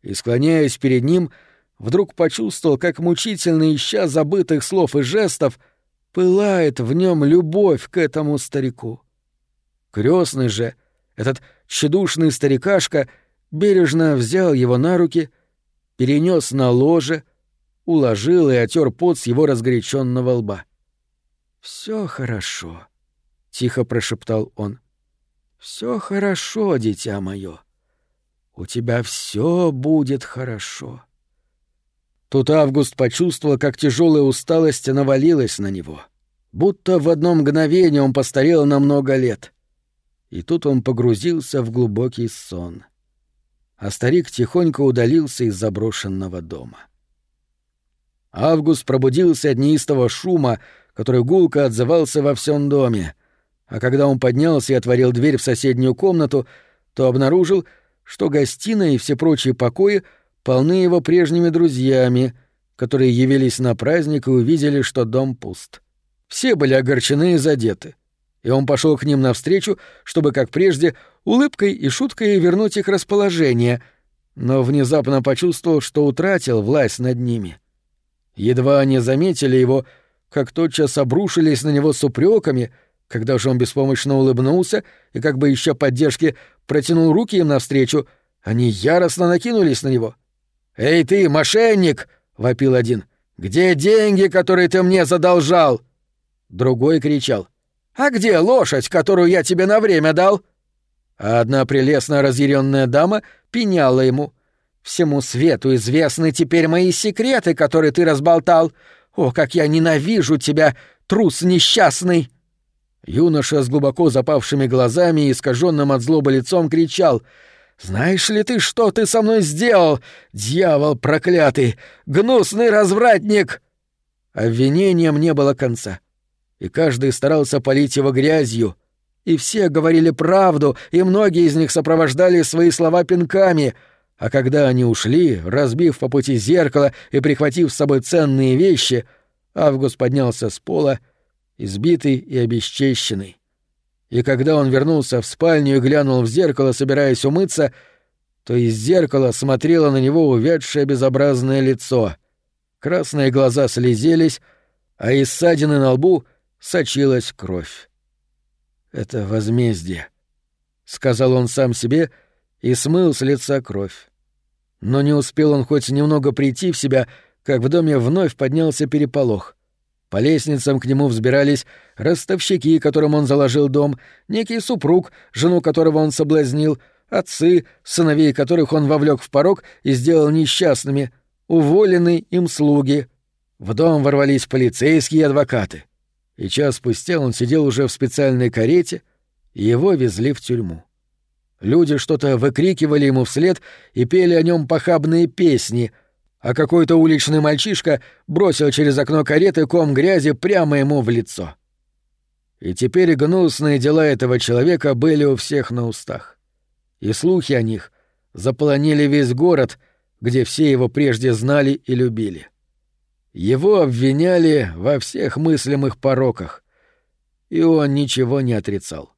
Speaker 2: И, склоняясь перед ним, вдруг почувствовал, как мучительно ища забытых слов и жестов, пылает в нем любовь к этому старику. Крестный же, этот тщедушный старикашка, бережно взял его на руки, перенес на ложе, уложил и отер пот с его разгоряченного лба. Все хорошо тихо прошептал он. Все хорошо, дитя мое. У тебя все будет хорошо. Тут Август почувствовал, как тяжелая усталость навалилась на него. Будто в одно мгновение он постарел на много лет. И тут он погрузился в глубокий сон. А старик тихонько удалился из заброшенного дома. Август пробудился от неистого шума, который гулко отзывался во всем доме — а когда он поднялся и отворил дверь в соседнюю комнату, то обнаружил, что гостиная и все прочие покои полны его прежними друзьями, которые явились на праздник и увидели, что дом пуст. Все были огорчены и задеты, и он пошел к ним навстречу, чтобы, как прежде, улыбкой и шуткой вернуть их расположение, но внезапно почувствовал, что утратил власть над ними. Едва они заметили его, как тотчас обрушились на него с упреками — когда же он беспомощно улыбнулся и, как бы ища поддержки, протянул руки им навстречу, они яростно накинулись на него. «Эй ты, мошенник!» — вопил один. «Где деньги, которые ты мне задолжал?» Другой кричал. «А где лошадь, которую я тебе на время дал?» А одна прелестная разъяренная дама пеняла ему. «Всему свету известны теперь мои секреты, которые ты разболтал. О, как я ненавижу тебя, трус несчастный!» Юноша с глубоко запавшими глазами и искаженным от злобы лицом кричал «Знаешь ли ты, что ты со мной сделал, дьявол проклятый, гнусный развратник?» Обвинением не было конца, и каждый старался полить его грязью, и все говорили правду, и многие из них сопровождали свои слова пинками, а когда они ушли, разбив по пути зеркало и прихватив с собой ценные вещи, Август поднялся с пола избитый и обесчещенный. И когда он вернулся в спальню и глянул в зеркало, собираясь умыться, то из зеркала смотрело на него увядшее безобразное лицо. Красные глаза слезелись, а из ссадины на лбу сочилась кровь. «Это возмездие», — сказал он сам себе и смыл с лица кровь. Но не успел он хоть немного прийти в себя, как в доме вновь поднялся переполох — по лестницам к нему взбирались ростовщики, которым он заложил дом, некий супруг, жену которого он соблазнил, отцы, сыновей которых он вовлек в порог и сделал несчастными, уволенные им слуги. В дом ворвались полицейские и адвокаты. И час спустя он сидел уже в специальной карете, и его везли в тюрьму. Люди что-то выкрикивали ему вслед и пели о нем похабные песни — а какой-то уличный мальчишка бросил через окно кареты ком грязи прямо ему в лицо. И теперь гнусные дела этого человека были у всех на устах. И слухи о них заполонили весь город, где все его прежде знали и любили. Его обвиняли во всех мыслимых пороках, и он ничего не отрицал.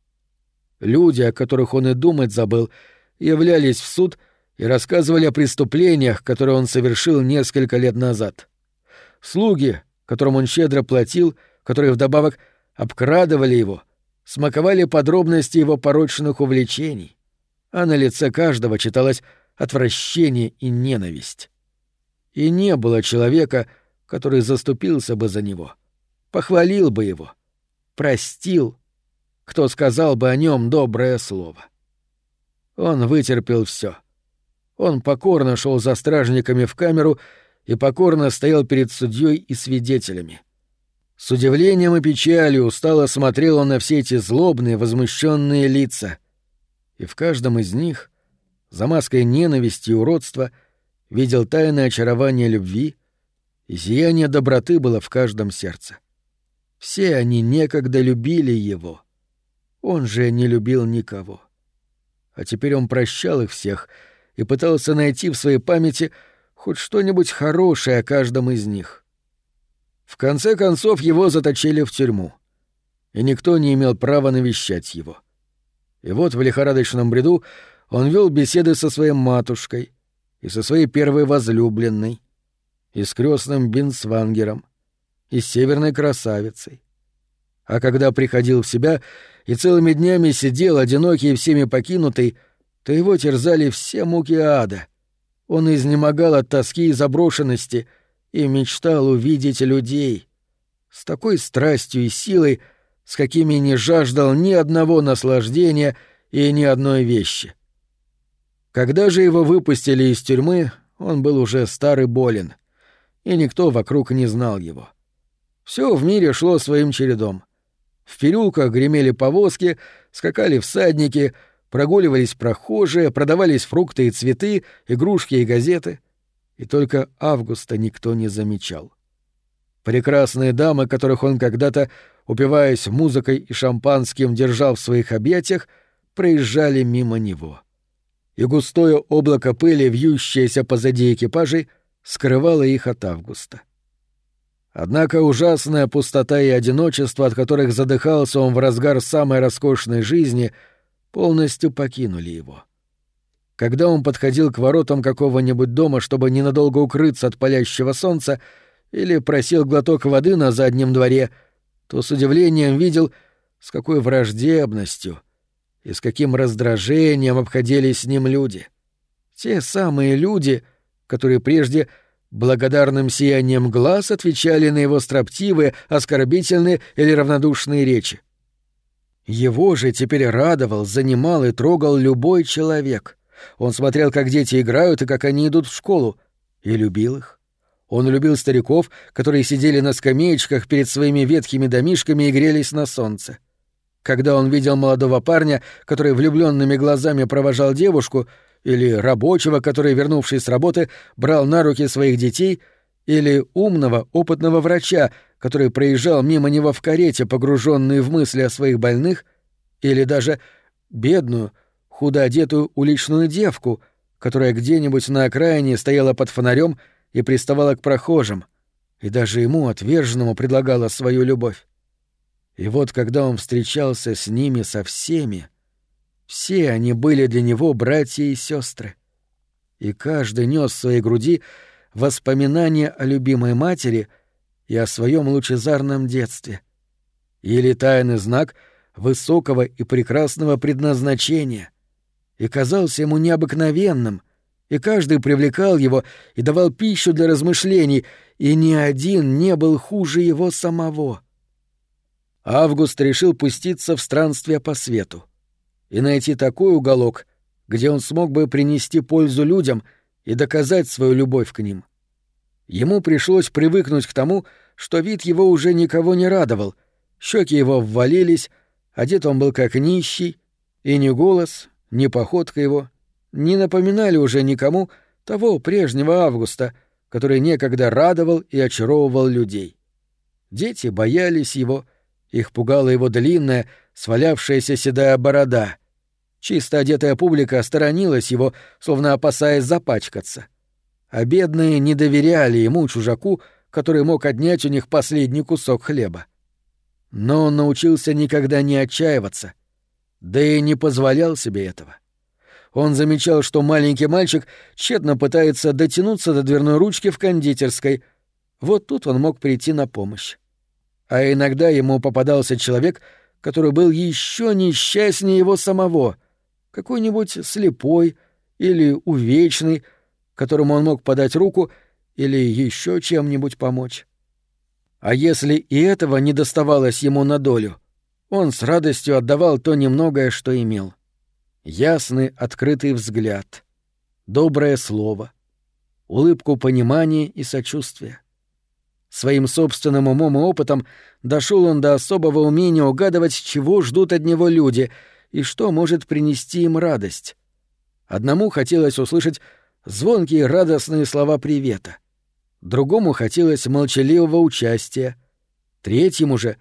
Speaker 2: Люди, о которых он и думать забыл, являлись в суд — и рассказывали о преступлениях, которые он совершил несколько лет назад. Слуги, которым он щедро платил, которые вдобавок обкрадывали его, смаковали подробности его порочных увлечений, а на лице каждого читалось
Speaker 1: отвращение и ненависть. И не было человека, который заступился бы за него, похвалил бы его, простил, кто сказал бы о нем доброе слово. Он вытерпел все. Он покорно шел за стражниками в камеру и покорно стоял перед судьей и свидетелями. С удивлением и печалью устало смотрел он на все эти злобные, возмущенные лица. И в каждом из них, за маской ненависти и уродства, видел тайное очарование любви, и сияние доброты было в каждом сердце. Все они некогда любили его. Он же не любил никого. А теперь он прощал их всех и пытался найти в своей памяти хоть что-нибудь хорошее о каждом из них. В конце концов его заточили в тюрьму, и никто не имел права навещать его. И вот в лихорадочном бреду он вел беседы со своей матушкой и со своей первой возлюбленной, и с крестным Бинсвангером, и с северной красавицей. А когда приходил в себя и целыми днями сидел, одинокий и всеми покинутый, то его терзали все муки ада. Он изнемогал от тоски и заброшенности и мечтал увидеть людей. С такой страстью и силой, с какими не жаждал ни одного наслаждения и ни одной вещи. Когда же его выпустили из тюрьмы, он был уже старый болен, и никто вокруг не знал его. Все в мире шло своим чередом. В переулках гремели повозки, скакали всадники, прогуливались прохожие, продавались фрукты и цветы, игрушки и газеты. И только Августа никто не замечал. Прекрасные дамы, которых он когда-то, упиваясь музыкой и шампанским, держал в своих объятиях, проезжали мимо него. И густое облако пыли, вьющееся позади экипажей, скрывало их от Августа. Однако ужасная пустота и одиночество, от которых задыхался он в разгар самой роскошной жизни, полностью покинули его. Когда он подходил к воротам какого-нибудь дома, чтобы ненадолго укрыться от палящего солнца, или просил глоток воды на заднем дворе, то с удивлением видел, с какой враждебностью и с каким раздражением обходились с ним люди. Те самые люди, которые прежде — благодарным сиянием глаз отвечали на его строптивые, оскорбительные или равнодушные речи. Его же теперь радовал, занимал и трогал любой человек. Он смотрел, как дети играют и как они идут в школу, и любил их. Он любил стариков, которые сидели на скамеечках перед своими ветхими домишками и грелись на солнце. Когда он видел молодого парня, который влюбленными глазами провожал девушку, или рабочего, который, вернувшись с работы, брал на руки своих детей, или умного, опытного врача, который проезжал мимо него в карете, погруженный в мысли о своих больных, или даже бедную, худо уличную девку, которая где-нибудь на окраине стояла под фонарем и приставала к прохожим, и даже ему, отверженному, предлагала свою любовь. И вот когда он встречался с ними со всеми, все они были для него братья и сестры. И каждый нес в своей груди воспоминания о любимой матери и о своем лучезарном детстве. Или тайный знак высокого и прекрасного предназначения. И казался ему необыкновенным, и каждый привлекал его и давал пищу для размышлений, и ни один не был хуже его самого. Август решил пуститься в странствие по свету и найти такой уголок, где он смог бы принести пользу людям и доказать свою любовь к ним. Ему пришлось привыкнуть к тому, что вид его уже никого не радовал, щеки его ввалились, одет он был как нищий, и ни голос, ни походка его не напоминали уже никому того прежнего Августа, который некогда радовал и очаровывал людей. Дети боялись его, их пугала его длинная, свалявшаяся седая борода. Чисто одетая публика сторонилась его, словно опасаясь запачкаться. А бедные не доверяли ему, чужаку, который мог отнять у них последний кусок хлеба. Но он научился никогда не отчаиваться, да и не позволял себе этого. Он замечал, что маленький мальчик тщетно пытается дотянуться до дверной ручки в кондитерской. Вот тут он мог прийти на помощь. А иногда ему попадался человек, который был еще несчастнее его самого, какой-нибудь слепой
Speaker 2: или увечный, которому он мог подать руку или еще чем-нибудь помочь. А если и этого не доставалось ему на долю, он с радостью отдавал то немногое, что имел. Ясный, открытый взгляд, доброе слово, улыбку понимания и сочувствия. Своим собственным умом и опытом дошел он до особого умения угадывать, чего ждут от него люди и что может принести им радость. Одному хотелось услышать звонкие радостные слова привета. Другому хотелось молчаливого участия. Третьему же,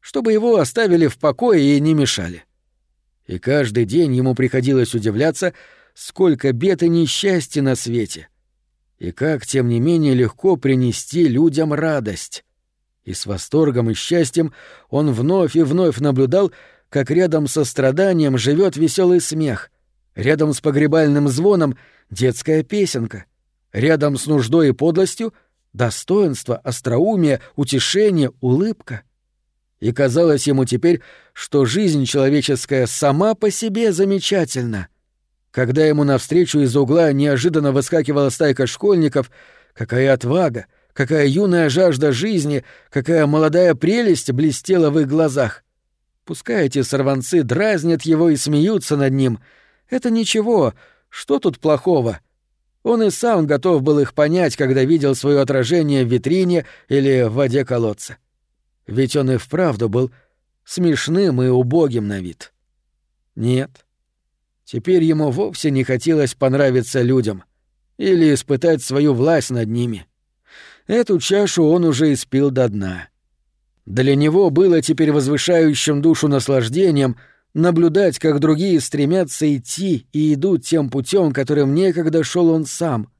Speaker 2: чтобы его оставили в покое и не мешали. И каждый день ему приходилось удивляться, сколько бед и несчастья на свете. И как, тем не менее, легко принести людям радость. И с восторгом и счастьем он вновь и вновь наблюдал, как рядом со страданием живет веселый смех — Рядом с погребальным звоном — детская песенка. Рядом с нуждой и подлостью — достоинство, остроумие, утешение, улыбка. И казалось ему теперь, что жизнь человеческая сама по себе замечательна. Когда ему навстречу из угла неожиданно выскакивала стайка школьников, какая отвага, какая юная жажда жизни, какая молодая прелесть блестела в их глазах. Пускай эти сорванцы дразнят его и смеются над ним — это ничего, что тут плохого? Он и сам готов был их понять, когда видел свое отражение в витрине или в воде колодца. Ведь он и вправду был смешным и убогим на вид. Нет. Теперь ему вовсе не хотелось понравиться людям или испытать свою власть над ними. Эту чашу он уже испил до дна. Для него было теперь возвышающим душу наслаждением — наблюдать, как другие стремятся идти и идут тем путем, которым некогда шел он сам,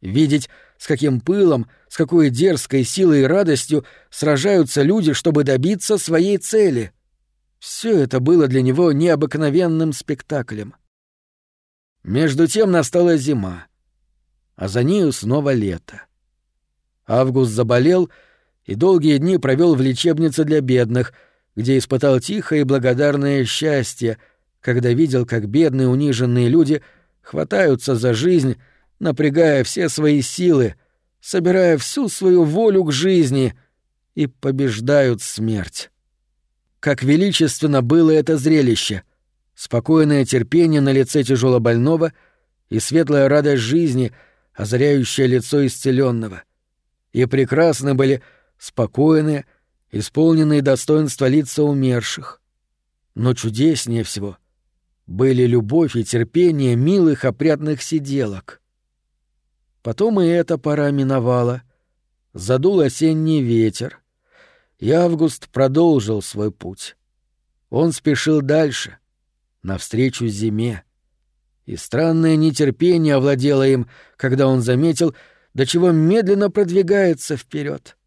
Speaker 2: видеть, с каким пылом, с какой дерзкой силой и радостью сражаются люди, чтобы добиться своей цели. Все это было для него необыкновенным спектаклем. Между тем настала зима, а за нею снова лето. Август заболел и долгие дни провел в лечебнице для бедных — где испытал тихое и благодарное счастье, когда видел, как бедные униженные люди хватаются за жизнь, напрягая все свои силы, собирая всю свою волю к жизни и побеждают смерть. Как величественно было это зрелище! Спокойное терпение на лице тяжелобольного и светлая радость жизни, озаряющая лицо исцеленного. И прекрасны были спокойные, исполненные достоинства лица умерших. Но чудеснее всего были любовь и терпение милых опрятных сиделок. Потом и эта пора миновала. Задул осенний ветер, и Август продолжил свой путь. Он спешил дальше, навстречу зиме. И странное нетерпение овладело им, когда он заметил, до чего медленно продвигается вперед.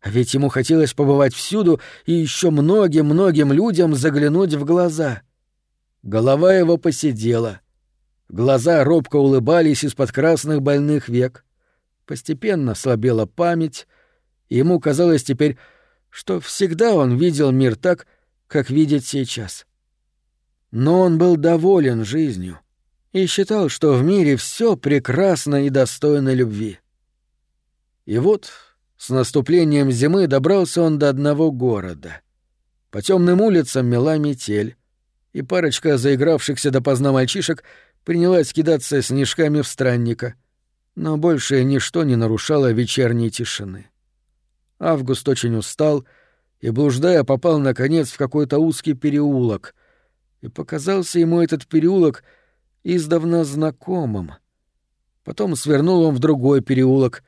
Speaker 2: А ведь ему хотелось побывать всюду и еще многим-многим людям заглянуть в глаза. Голова его посидела. Глаза робко улыбались из-под красных больных век. Постепенно слабела память, и ему казалось теперь, что всегда он видел мир так, как видит сейчас. Но он был доволен жизнью и считал, что в мире все прекрасно и достойно любви. И вот с наступлением зимы добрался он до одного города. По темным улицам мела метель, и парочка заигравшихся допоздна мальчишек принялась кидаться снежками в странника, но больше ничто не нарушало вечерней тишины. Август очень устал и, блуждая, попал, наконец, в какой-то узкий переулок, и показался ему этот переулок издавна знакомым. Потом свернул он в другой переулок —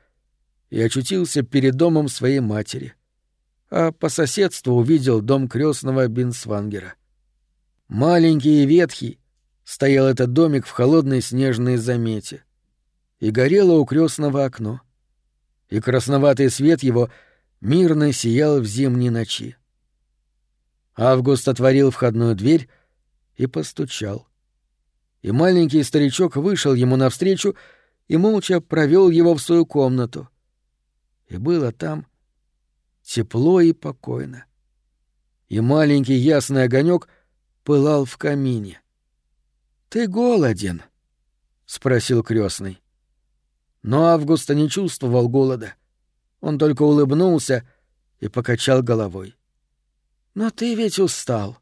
Speaker 2: и очутился перед домом своей матери, а по соседству увидел дом крестного Бинсвангера. Маленький и ветхий стоял этот домик в холодной снежной замете, и горело у крестного окно, и красноватый свет его мирно сиял в зимней ночи. Август отворил входную дверь и постучал. И маленький старичок вышел ему навстречу и молча провел его в свою комнату — и было там тепло и покойно. И маленький ясный огонек пылал в камине. «Ты голоден», — спросил крестный. Но Августа не чувствовал голода. Он только улыбнулся и покачал головой. Но ты ведь устал.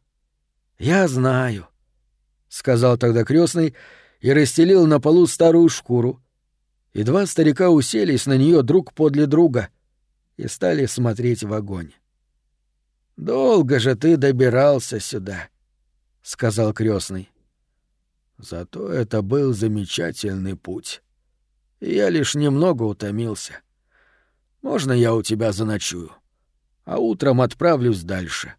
Speaker 2: Я знаю, сказал тогда крестный и расстелил на полу старую шкуру. И два старика уселись на нее друг подле друга и стали смотреть в огонь. Долго же ты добирался сюда, сказал крестный. Зато это был замечательный путь. Я лишь немного утомился. Можно я у тебя заночую? А утром отправлюсь дальше.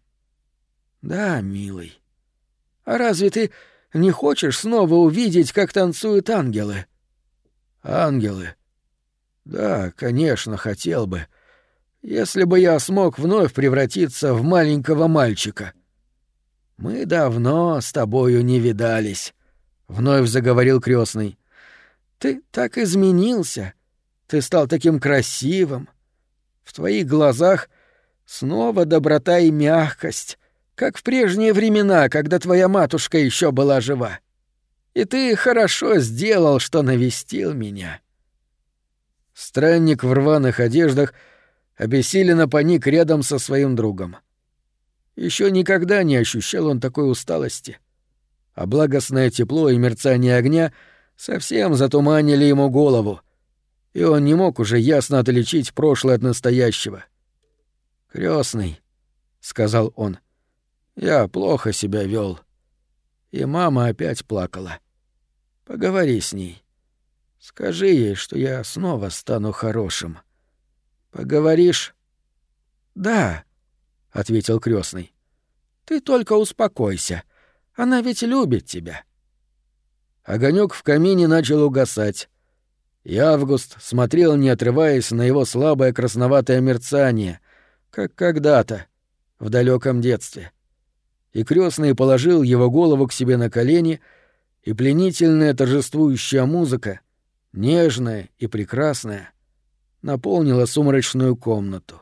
Speaker 2: Да, милый. А разве ты не хочешь снова увидеть, как танцуют ангелы? Ангелы? Да, конечно, хотел бы. Если бы я смог вновь превратиться в маленького мальчика. Мы давно с тобою не видались вновь заговорил крестный. Ты так изменился. Ты стал таким красивым. В твоих глазах снова доброта и мягкость, как в прежние времена, когда твоя матушка еще была жива. И ты хорошо сделал, что навестил меня. Странник в рваных одеждах обессиленно поник рядом со своим другом. Еще никогда не ощущал он такой усталости — а благостное тепло и мерцание огня совсем затуманили ему голову, и он не мог уже ясно отличить прошлое от настоящего. Крестный, сказал он, — «я плохо себя вел. И мама опять плакала. Поговори с ней. Скажи ей, что я снова стану хорошим. Поговоришь?» «Да», — ответил крестный. «Ты только успокойся. Она ведь любит тебя. Огонек в камине начал угасать, и Август смотрел, не отрываясь на его слабое красноватое мерцание, как когда-то, в далеком детстве. И крестный положил его голову к себе на колени, и пленительная торжествующая музыка, нежная и прекрасная, наполнила сумрачную комнату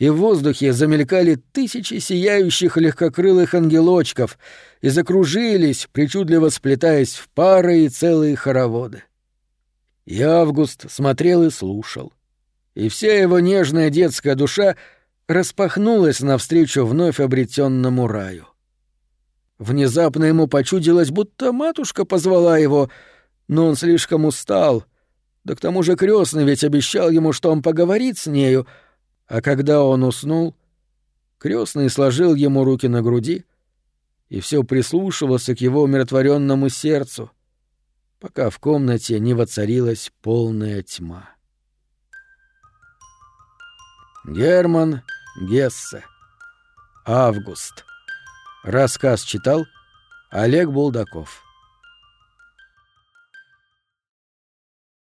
Speaker 2: и в воздухе замелькали тысячи сияющих легкокрылых ангелочков и закружились, причудливо сплетаясь в пары и целые хороводы. И Август смотрел и слушал. И вся его нежная детская душа распахнулась навстречу вновь обретенному раю. Внезапно ему почудилось, будто матушка позвала его, но он слишком устал. Да к тому же крестный ведь обещал ему, что он поговорит с нею, а когда он уснул, крестный сложил ему руки на груди и все прислушивался к его умиротворенному сердцу, пока в комнате не воцарилась полная тьма. Герман Гессе. Август. Рассказ читал Олег Булдаков.